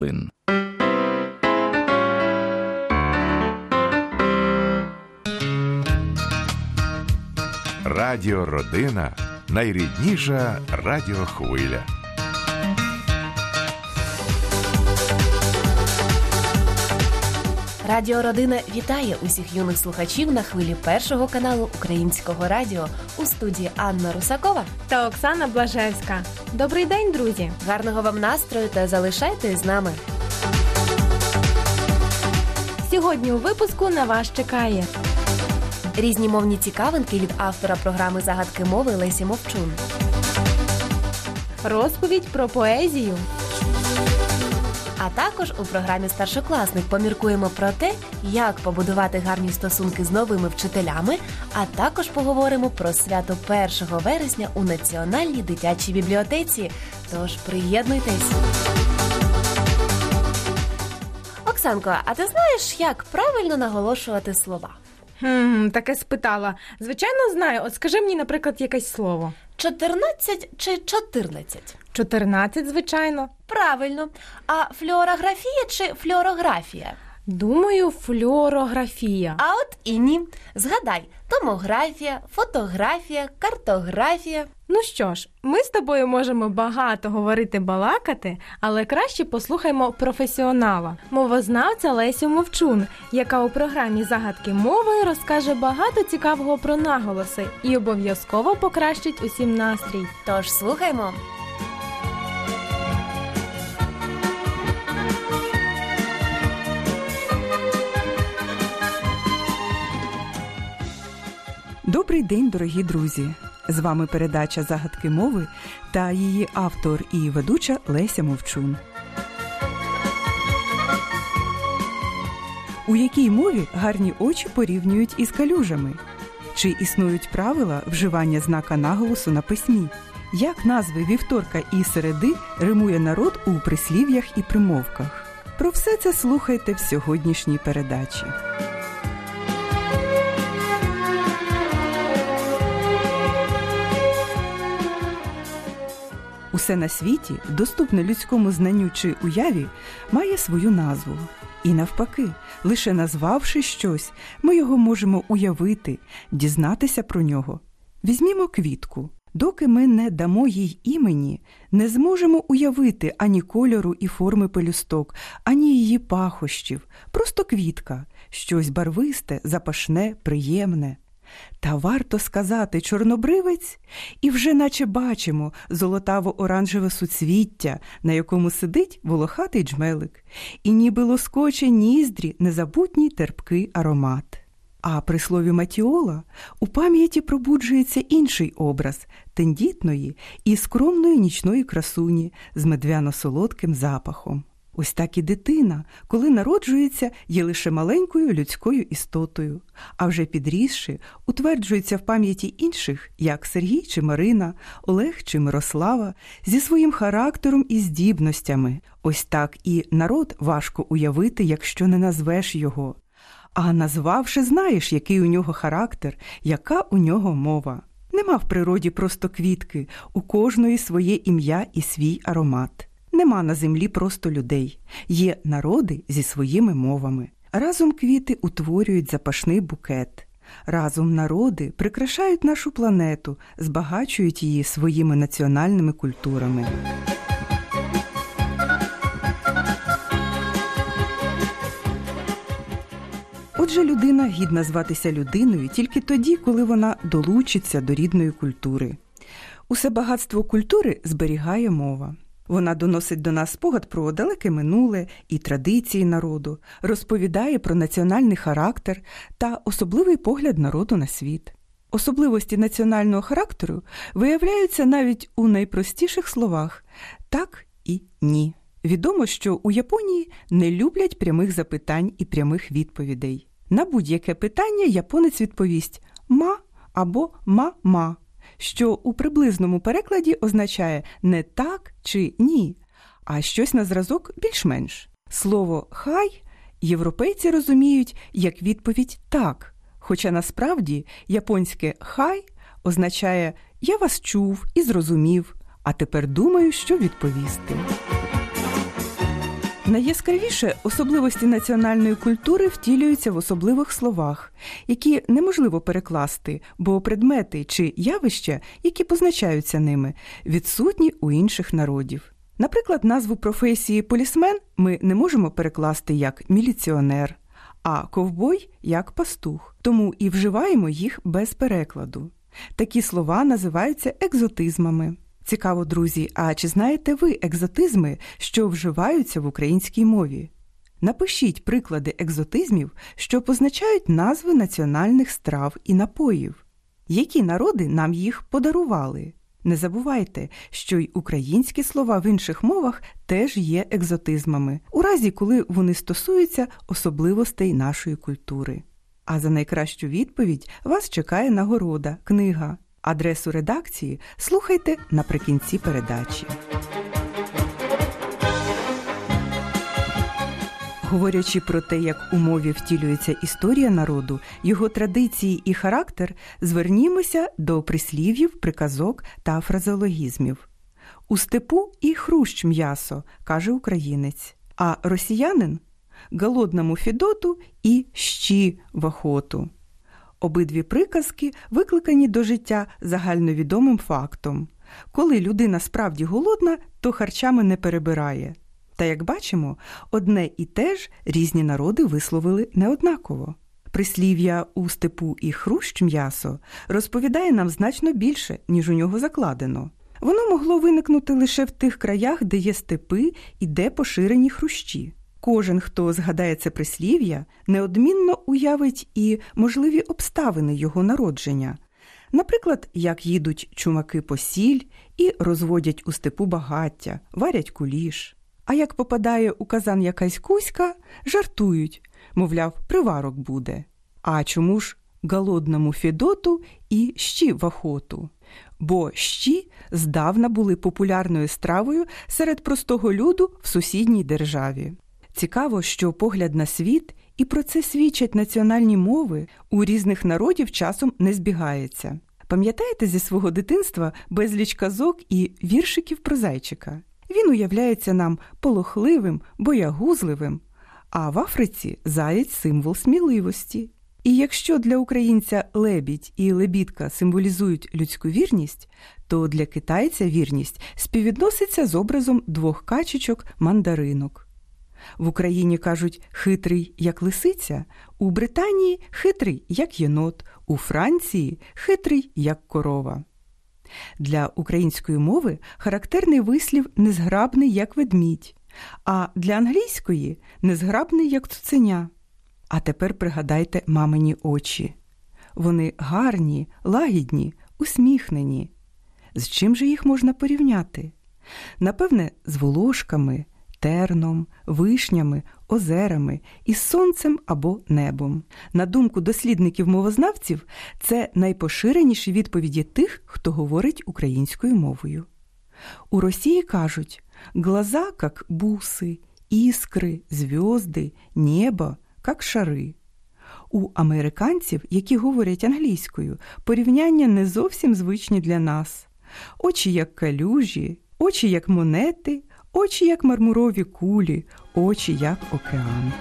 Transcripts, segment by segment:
хвилин. Радіо Родина найрідніша радіохвиля. Радіо Родина вітає усіх юних слухачів на хвилі першого каналу Українського радіо у студії Анна Русакова. та Оксана Блажевська. Добрий день, друзі! Гарного вам настрою та залишайтесь з нами. Сьогодні у випуску на вас чекає Різні мовні цікавинки від автора програми Загадки мови Лесі Мовчун. розповідь про поезію, А також у програмі Старшокласник поміркуємо про те, як побудувати гарні стосунки з новими вчителями, а також поговоримо про свято 1 вересня у Національній дитячій бібліотеці. Тож приєднуйтесь. Оксанко, а ти знаєш, як правильно наголошувати слова? Хм, таке спитала. Звичайно, знаю. От скажи мені, наприклад, якесь слово. 14 чи 14? 14, звичайно. Правильно. А флюорографія чи флюорографія? Думаю, флюорографія. А от і ні. Згадай: томографія, фотографія, картографія. Ну що ж, ми з тобою можемо багато говорити балакати, але краще послухаймо професіонала, мовознавця Лесю Мовчун, яка у програмі Загадки мови розкаже багато цікавого про наголоси і обов'язково покращить усім настрій. Тож слухаймо. Добрий день, дорогі друзі! З вами передача Загадки мови та її автор і ведуча Леся Мовчун. У якій мові гарні очі порівнюють із калюжами? Чи існують правила вживання знака наголосу на письмі? Як назви вівторка і середи римує народ у прислів'ях і примовках? Про все це слухайте в сьогоднішній передачі. Усе на світі, доступне людському знанню чи уяві, має свою назву. І навпаки, лише назвавши щось, ми його можемо уявити, дізнатися про нього. Візьмімо квітку. Доки ми не дамо їй імені, не зможемо уявити ані кольору і форми пелюсток, ані її пахощів, просто квітка, щось барвисте, запашне, приємне. Та варто сказати чорнобривець, і вже наче бачимо золотаво-оранжеве суцвіття, на якому сидить волохатий джмелик, і ніби лоскоче ніздрі незабутній терпкий аромат. А при слові матіола у пам'яті пробуджується інший образ тендітної і скромної нічної красуні з медвяно-солодким запахом. Ось так і дитина, коли народжується, є лише маленькою людською істотою, а вже підрісши, утверджується в пам'яті інших, як Сергій чи Марина, Олег чи Мирослава, зі своїм характером і здібностями. Ось так і народ важко уявити, якщо не назвеш його. А назвавши, знаєш, який у нього характер, яка у нього мова. Нема в природі просто квітки, у кожної своє ім'я і свій аромат. Нема на землі просто людей, є народи зі своїми мовами. Разом квіти утворюють запашний букет. Разом народи прикрашають нашу планету, збагачують її своїми національними культурами. Отже, людина гідна зватися людиною тільки тоді, коли вона долучиться до рідної культури. Усе багатство культури зберігає мова. Вона доносить до нас спогад про далеке минуле і традиції народу, розповідає про національний характер та особливий погляд народу на світ. Особливості національного характеру виявляються навіть у найпростіших словах так і ні. Відомо, що у Японії не люблять прямих запитань і прямих відповідей. На будь-яке питання японець відповість ма або ма-ма, що у приблизному перекладі означає не так чи ні, а щось на зразок більш-менш. Слово хай європейці розуміють як відповідь так, хоча насправді японське хай означає я вас чув і зрозумів, а тепер думаю, що відповісти. Найяскравіше особливості національної культури втілюються в особливих словах, які неможливо перекласти, бо предмети чи явища, які позначаються ними, відсутні у інших народів. Наприклад, назву професії полісмен ми не можемо перекласти як міліціонер, а ковбой як пастух, тому і вживаємо їх без перекладу. Такі слова називаються екзотизмами. Цікаво, друзі, а чи знаєте ви екзотизми, що вживаються в українській мові? Напишіть приклади екзотизмів, що позначають назви національних страв і напоїв. Які народи нам їх подарували? Не забувайте, що й українські слова в інших мовах теж є екзотизмами, у разі коли вони стосуються особливостей нашої культури. А за найкращу відповідь вас чекає нагорода, книга. Адресу редакції слухайте наприкінці передачі. Говорячи про те, як у мові втілюється історія народу, його традиції і характер, звернімося до прислів'їв, приказок та фразеологізмів. У степу і хрущ м'ясо, каже українець, а росіянин голодному Фідоту і щі в охоту. Обидві приказки викликані до життя загальновідомим фактом. Коли людина справді голодна, то харчами не перебирає. Та як бачимо, одне і те ж різні народи висловили неоднаково. Прислів'я у степу і хрущ м'ясо розповідає нам значно більше, ніж у нього закладено. Воно могло виникнути лише в тих краях, де є степи і де поширені хрущі. Кожен, хто згадає це прислів'я, неодмінно уявить і можливі обставини його народження. Наприклад, як їдуть чумаки по сіль і розводять у степу багаття, варять куліш. А як попадає у казан якась кузька, жартують, мовляв, приварок буде. А чому ж голодному Федоту і щі в охоту? Бо щі здавна були популярною стравою серед простого люду в сусідній державі. Цікаво, що погляд на світ, і про це свідчать національні мови у різних народів часом не збігається. Пам'ятаєте зі свого дитинства безліч казок і віршиків про зайчика? Він уявляється нам полохливим, боягузливим, а в Африці заєць символ сміливості. І якщо для українця лебідь і лебідка символізують людську вірність, то для китайця вірність співвідноситься з образом двох качечок мандаринок. В Україні кажуть хитрий як лисиця, у Британії хитрий як єнот, у Франції хитрий як корова. Для української мови характерний вислів незграбний як ведмідь, а для англійської незграбний як цуценя. А тепер пригадайте мамині очі. Вони гарні, лагідні, усміхнені. З чим же їх можна порівняти? Напевне, з волошками, терном, вишнями, озерами, із сонцем або небом. На думку дослідників мовознавців, це найпоширеніші відповіді тих, хто говорить українською мовою. У Росії кажуть глаза як буси, іскри, зв'язди, небо, як шари. У американців, які говорять англійською, порівняння не зовсім звичні для нас. Очі як калюжі, очі як монети, очі як мармурові кулі, очі як океан.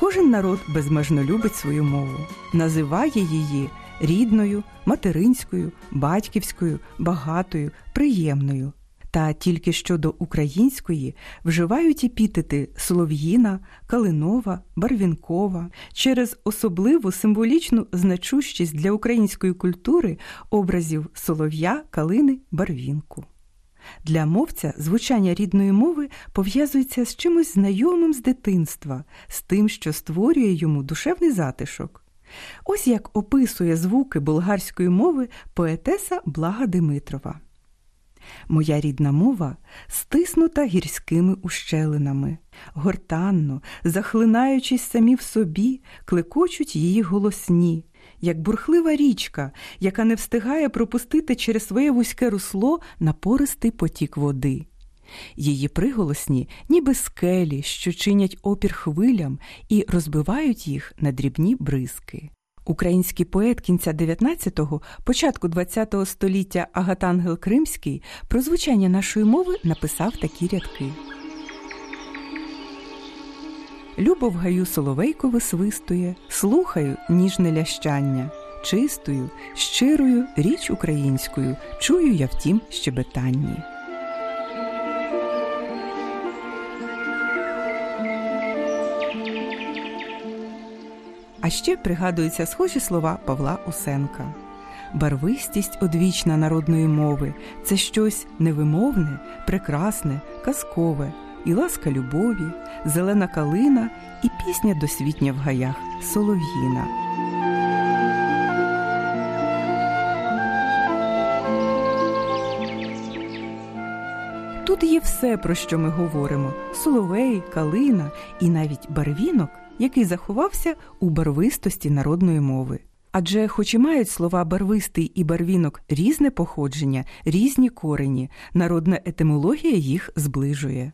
Кожен народ безмежно любить свою мову, називає її рідною, материнською, батьківською, багатою, приємною. Та тільки щодо української вживають епітети Солов'їна, Калинова, Барвінкова через особливу символічну значущість для української культури образів солов'я, калини, барвінку. Для мовця звучання рідної мови пов'язується з чимось знайомим з дитинства, з тим, що створює йому душевний затишок. Ось як описує звуки болгарської мови поетеса Блага Димитрова. Моя рідна мова стиснута гірськими ущелинами, гортанно, захлинаючись самі в собі, клекочуть її голосні, як бурхлива річка, яка не встигає пропустити через своє вузьке русло напористий потік води. Її приголосні, ніби скелі, що чинять опір хвилям і розбивають їх на дрібні бризки. Український поет кінця 19-го, початку 20-го століття Агатангел Кримський про звучання нашої мови написав такі рядки. Любо в гаю соловейко висвистує, слухаю ніжне лящання, чистою, щирою річ українською, чую я в тім щебетанні. Ще пригадуються схожі слова Павла Усенка. Барвистість одвічна народної мови це щось невимовне, прекрасне, казкове, і ласка любові, зелена калина і пісня досвітня в гаях солов'їна. Тут є все, про що ми говоримо: соловей, калина і навіть барвінок, який заховався у барвистості народної мови. Адже, хоч і мають слова барвистий і барвінок різне походження, різні корені, народна етимологія їх зближує.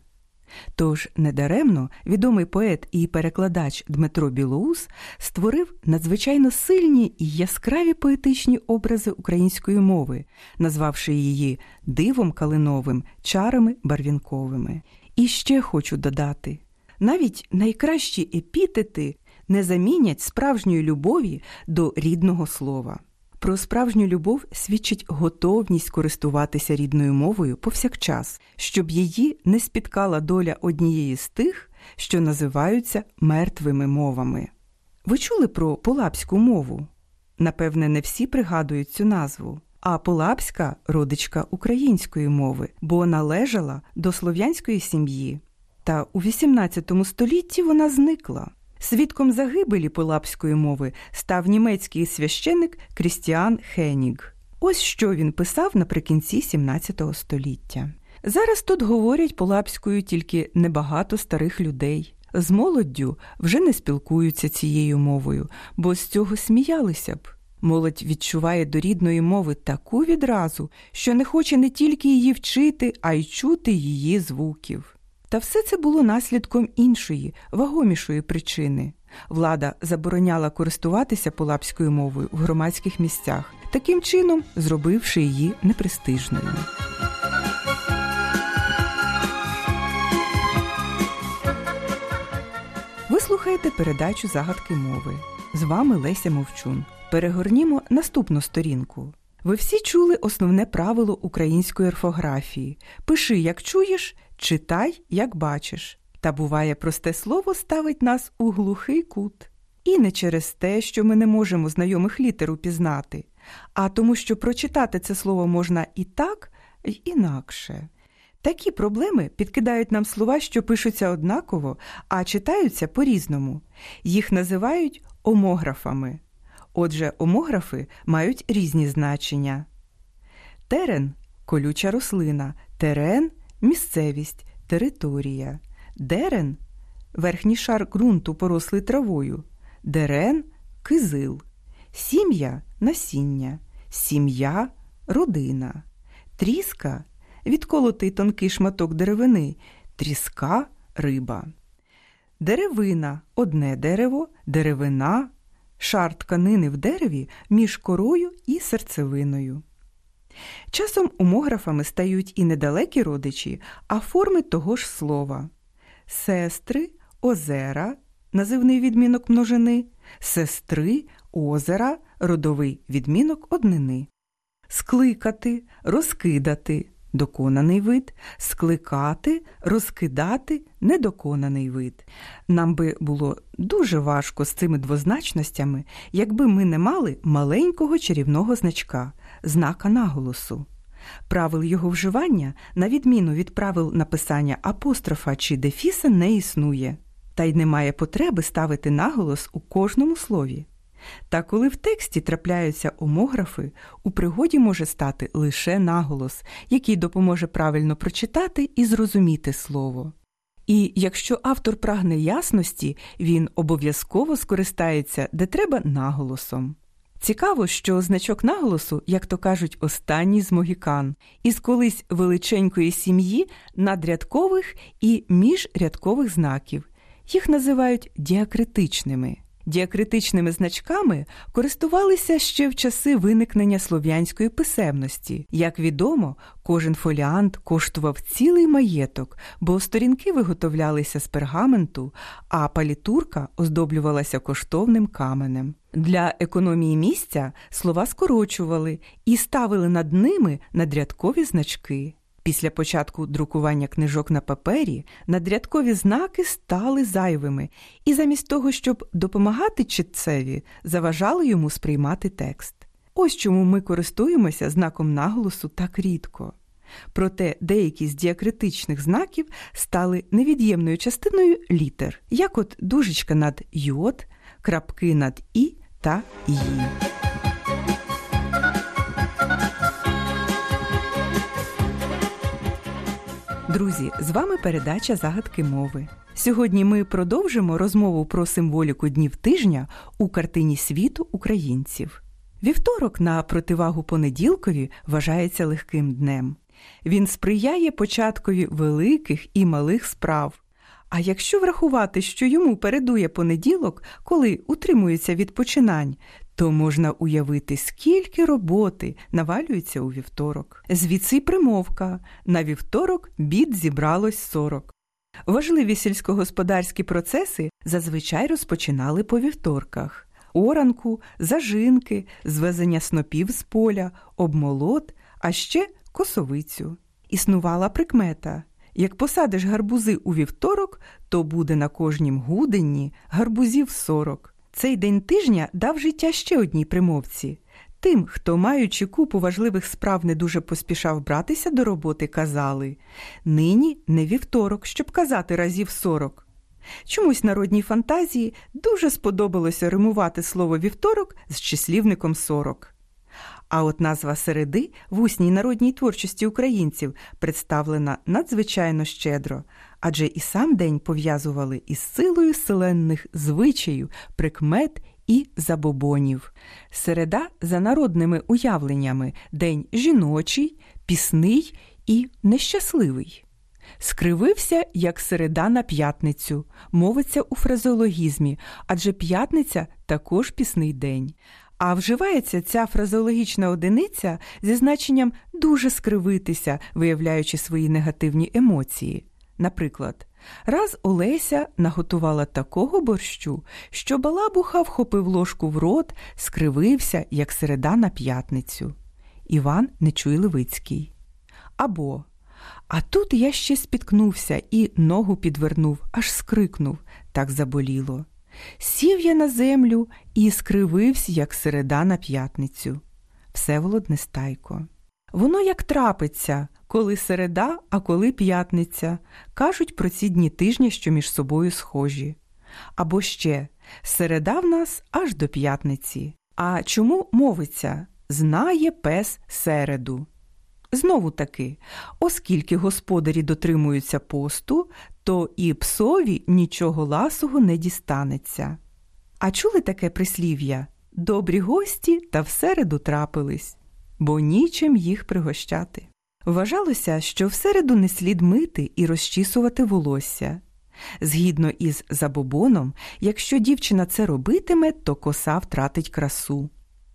Тож недаремно відомий поет і перекладач Дмитро Білоус створив надзвичайно сильні і яскраві поетичні образи української мови, назвавши її дивом калиновим, чарами барвінковими. І ще хочу додати: навіть найкращі епітети не замінять справжньої любові до рідного слова. Про справжню любов свідчить готовність користуватися рідною мовою повсякчас, щоб її не спіткала доля однієї з тих, що називаються мертвими мовами. Ви чули про полапську мову? Напевне, не всі пригадують цю назву. А полапська родичка української мови, бо належала до слов'янської сім'ї. Та у XVIII столітті вона зникла. Свідком загибелі полапської мови став німецький священик Крістіан Хеніг. Ось що він писав наприкінці XVII століття. Зараз тут говорять полапською тільки небагато старих людей. З молоддю вже не спілкуються цією мовою, бо з цього сміялися б. Молодь відчуває до рідної мови таку відразу, що не хоче не тільки її вчити, а й чути її звуків. Та все це було наслідком іншої, вагомішої причини. Влада забороняла користуватися полапською мовою в громадських місцях, таким чином зробивши її непрестижною. Ви слухаєте передачу загадки мови. З вами Леся Мовчун. Перегорнімо наступну сторінку. Ви всі чули основне правило української орфографії: пиши, як чуєш, читай, як бачиш. Та буває, просте слово ставить нас у глухий кут. І не через те, що ми не можемо знайомих літер упізнати, а тому, що прочитати це слово можна і так, і інакше. Такі проблеми підкидають нам слова, що пишуться однаково, а читаються по-різному. Їх називають омографами. Отже, омографи мають різні значення. Терен колюча рослина, терен місцевість, територія, дерен верхній шар ґрунту порослий травою, дерен кизил, сім'я насіння, сім'я родина, тріска відколотий тонкий шматок деревини, тріска риба. Деревина одне дерево, деревина, шар тканини в дереві між корою і серцевиною. Часом умографами стають і недалекі родичі, а форми того ж слова. Сестри, озера, називний відмінок множини, сестри, озера, родовий відмінок однини, скликати, розкидати доконаний вид, скликати, розкидати недоконаний вид. Нам би було дуже важко з цими двозначностями, якби ми не мали маленького чарівного значка, знака наголосу. Правил його вживання, на відміну від правил написання апострофа чи дефіса, не існує, та й немає потреби ставити наголос у кожному слові. Та коли в тексті трапляються омографи, у пригоді може стати лише наголос, який допоможе правильно прочитати і зрозуміти слово. І якщо автор прагне ясності, він обов'язково скористається, де треба наголосом. Цікаво, що значок наголосу, як то кажуть, останній з могікан, із колись величенької сім'ї надрядкових і міжрядкових знаків. Їх називають діакритичними. Діакритичними значками користувалися ще в часи виникнення слов'янської писемності. Як відомо, кожен фоліант коштував цілий маєток, бо сторінки виготовлялися з пергаменту, а палітурка оздоблювалася коштовним каменем. Для економії місця слова скорочували і ставили над ними надрядкові значки. Після початку друкування книжок на папері надрядкові знаки стали зайвими, і замість того, щоб допомагати читцеві, заважали йому сприймати текст. Ось чому ми користуємося знаком наголосу так рідко. Проте деякі з діакритичних знаків стали невід'ємною частиною літер, як от дужечка над йод, крапки над і та «ї». Друзі, з вами передача загадки мови. Сьогодні ми продовжимо розмову про символіку днів тижня у картині світу українців. Вівторок на противагу понеділкові вважається легким днем. Він сприяє початкові великих і малих справ. А якщо врахувати, що йому передує понеділок, коли утримується від починань, то можна уявити, скільки роботи навалюється у вівторок. Звідси примовка на вівторок бід зібралось сорок. Важливі сільськогосподарські процеси зазвичай розпочинали по вівторках: оранку, зажинки, звезення снопів з поля, обмолот, а ще косовицю. Існувала прикмета. Як посадиш гарбузи у вівторок, то буде на кожнім гуденні гарбузів сорок. Цей день тижня дав життя ще одній примовці. Тим, хто, маючи купу важливих справ, не дуже поспішав братися до роботи, казали нині не вівторок, щоб казати разів сорок. Чомусь народній фантазії дуже сподобалося римувати слово вівторок з числівником сорок. А от назва середи в усній народній творчості українців представлена надзвичайно щедро, адже і сам день пов'язували із силою селенних звичаїв, прикмет і забобонів. Середа за народними уявленнями день жіночий, пісний і нещасливий. Скривився як середа на п'ятницю, мовиться у фразеологізмі, адже п'ятниця також пісний день. А вживається ця фразеологічна одиниця зі значенням дуже скривитися, виявляючи свої негативні емоції. Наприклад, раз Олеся наготувала такого борщу, що балабуха вхопив ложку в рот, скривився, як середа на п'ятницю. Іван Нечуй Левицький. Або А тут я ще спіткнувся і ногу підвернув, аж скрикнув, так заболіло. Сів я на землю і скривився, як середа на п'ятницю. Всеволод Нестайко. Воно як трапиться, коли середа, а коли п'ятниця, кажуть про ці дні тижня, що між собою схожі. Або ще середа в нас аж до п'ятниці. А чому мовиться знає пес середу? Знову таки, оскільки господарі дотримуються посту, то і псові нічого ласого не дістанеться. А чули таке прислів'я добрі гості та всереду трапились, бо нічим їх пригощати. Вважалося, що всереду не слід мити і розчісувати волосся. Згідно із забобоном, якщо дівчина це робитиме, то коса втратить красу.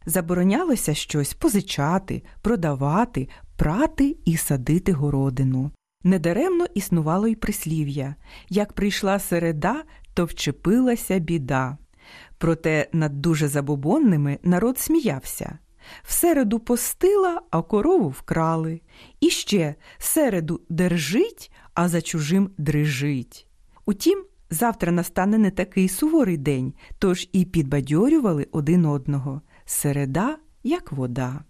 Заборонялося щось позичати, продавати, прати і садити городину. Недаремно існувало й прислів'я як прийшла середа, то вчепилася біда. Проте над дуже забобонними народ сміявся. В середу постила, а корову вкрали. І ще середу держить, а за чужим дрижить. Утім, завтра настане не такий суворий день, тож і підбадьорювали один одного середа, як вода.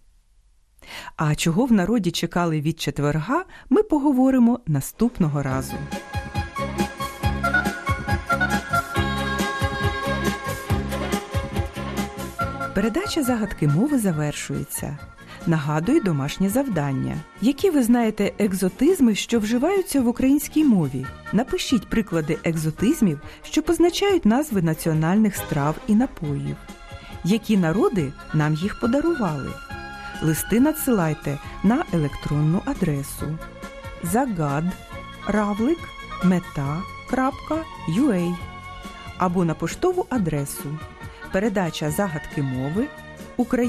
А чого в народі чекали від четверга, ми поговоримо наступного разу. Передача загадки мови завершується. Нагадую домашнє завдання. Які ви знаєте екзотизми, що вживаються в українській мові? Напишіть приклади екзотизмів, що позначають назви національних страв і напоїв. Які народи нам їх подарували? Листи надсилайте на електронну адресу загад равлик мета.ua або на поштову адресу. Передача загадки мови